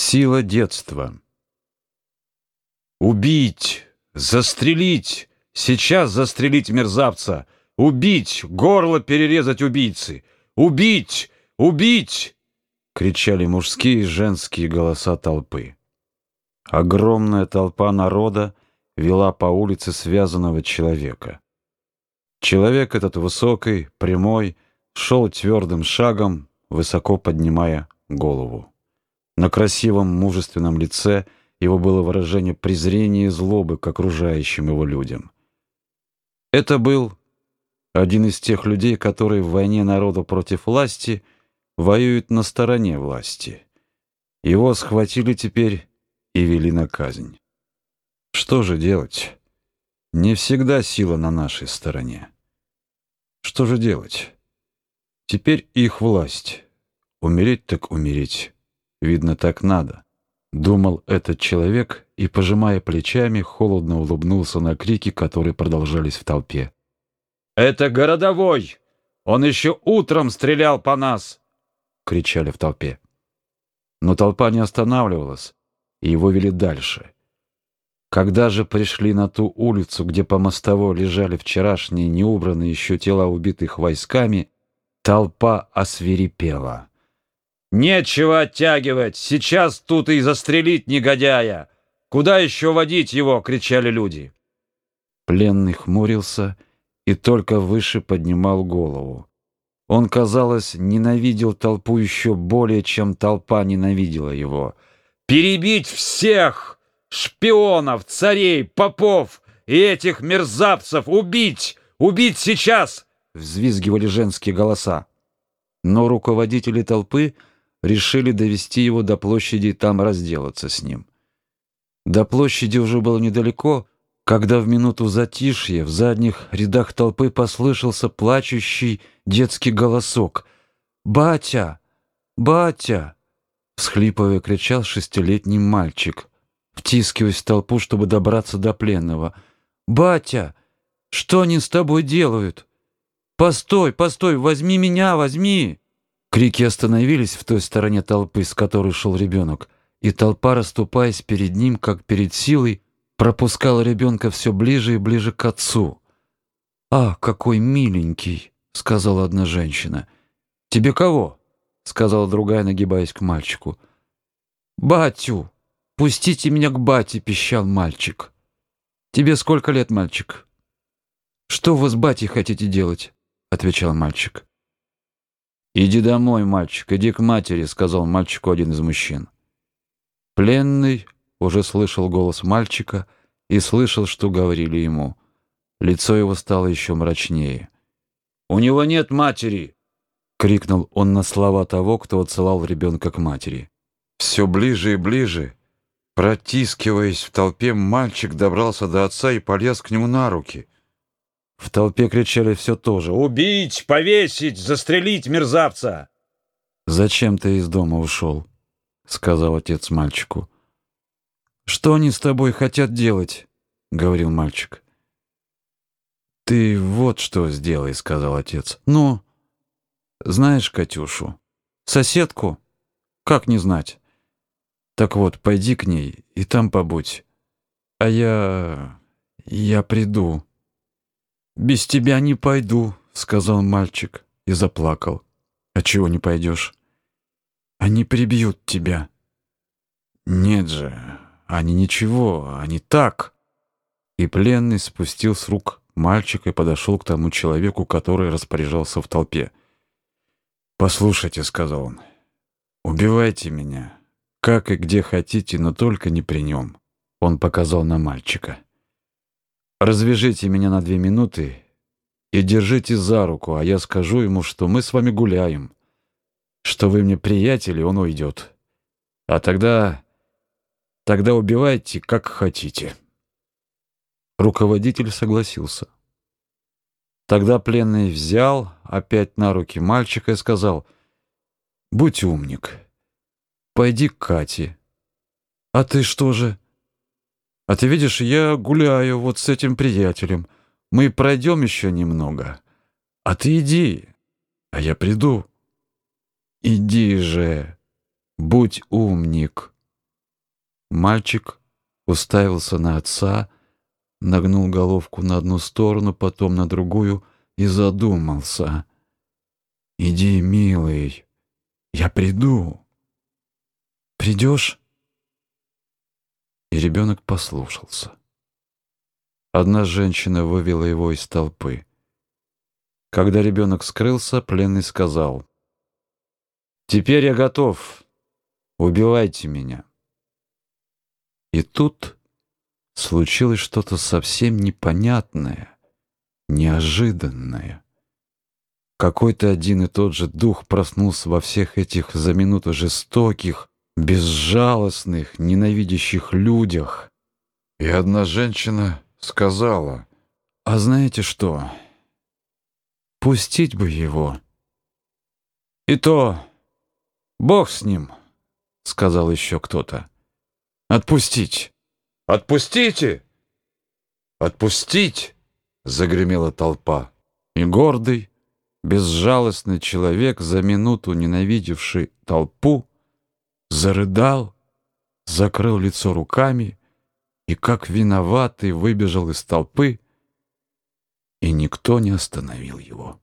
Сила детства. Убить, застрелить, сейчас застрелить мерзавца, убить, горло перерезать убийцы, убить, убить, кричали мужские и женские голоса толпы. Огромная толпа народа вела по улице связанного человека. Человек этот высокий, прямой, шел твердым шагом, высоко поднимая голову. На красивом, мужественном лице его было выражение презрения и злобы к окружающим его людям. Это был один из тех людей, которые в войне народа против власти воюют на стороне власти. Его схватили теперь и вели на казнь. Что же делать? Не всегда сила на нашей стороне. Что же делать? Теперь их власть. Умереть так умереть. Видно, так надо. Думал этот человек и, пожимая плечами, холодно улыбнулся на крики, которые продолжались в толпе. «Это городовой! Он еще утром стрелял по нас!» — кричали в толпе. Но толпа не останавливалась, и его вели дальше. Когда же пришли на ту улицу, где по мостовой лежали вчерашние неубранные еще тела убитых войсками, толпа освирепела. Нечего оттягивать, сейчас тут и застрелить негодяя. Куда еще водить его, кричали люди. Пленный хмурился и только выше поднимал голову. Он, казалось, ненавидел толпу еще более, чем толпа ненавидела его. Перебить всех шпионов, царей, попов и этих мерзавцев убить, убить сейчас, взвизгивали женские голоса. Но руководители толпы решили довести его до площади и там разделаться с ним. До площади уже было недалеко, когда в минуту затишья в задних рядах толпы послышался плачущий детский голосок. «Батя! Батя!» Всхлипывая, кричал шестилетний мальчик, втискиваясь в толпу, чтобы добраться до пленного. «Батя! Что они с тобой делают? Постой, постой, возьми меня, возьми!» Крики остановились в той стороне толпы, с которой шел ребенок, и толпа, расступаясь перед ним, как перед силой, пропускала ребенка все ближе и ближе к отцу. «А, какой миленький!» — сказала одна женщина. «Тебе кого?» — сказала другая, нагибаясь к мальчику. «Батю! Пустите меня к бате!» — пищал мальчик. «Тебе сколько лет, мальчик?» «Что вы с батей хотите делать?» — отвечал мальчик. «Иди домой, мальчик, иди к матери», — сказал мальчику один из мужчин. Пленный уже слышал голос мальчика и слышал, что говорили ему. Лицо его стало еще мрачнее. «У него нет матери!» — крикнул он на слова того, кто отсылал ребенка к матери. Все ближе и ближе, протискиваясь в толпе, мальчик добрался до отца и полез к нему на руки — в толпе кричали все то же. «Убить! Повесить! Застрелить мерзавца!» «Зачем ты из дома ушел?» — сказал отец мальчику. «Что они с тобой хотят делать?» — говорил мальчик. «Ты вот что сделай», — сказал отец. «Ну, знаешь Катюшу? Соседку? Как не знать? Так вот, пойди к ней и там побудь. А я... я приду». «Без тебя не пойду», — сказал мальчик и заплакал. «А чего не пойдешь?» «Они прибьют тебя». «Нет же, они ничего, они так». И пленный спустил с рук мальчика и подошел к тому человеку, который распоряжался в толпе. «Послушайте», — сказал он, — «убивайте меня, как и где хотите, но только не при нем». Он показал на мальчика. Развяжите меня на две минуты и держите за руку, а я скажу ему, что мы с вами гуляем, что вы мне приятели, он уйдет. А тогда... тогда убивайте, как хотите». Руководитель согласился. Тогда пленный взял опять на руки мальчика и сказал, «Будь умник, пойди к Кате». «А ты что же?» А ты видишь, я гуляю вот с этим приятелем. Мы пройдем еще немного. А ты иди, а я приду. Иди же, будь умник». Мальчик уставился на отца, нагнул головку на одну сторону, потом на другую и задумался. «Иди, милый, я приду». «Придешь?» И ребенок послушался. Одна женщина вывела его из толпы. Когда ребенок скрылся, пленный сказал, «Теперь я готов. Убивайте меня». И тут случилось что-то совсем непонятное, неожиданное. Какой-то один и тот же дух проснулся во всех этих за минуту жестоких, безжалостных, ненавидящих людях. И одна женщина сказала, «А знаете что? Пустить бы его». «И то, Бог с ним», — сказал еще кто-то. «Отпустить». «Отпустите! Отпустить!» — загремела толпа. И гордый, безжалостный человек, за минуту ненавидевший толпу, зарыдал, закрыл лицо руками и, как виноватый, выбежал из толпы, и никто не остановил его.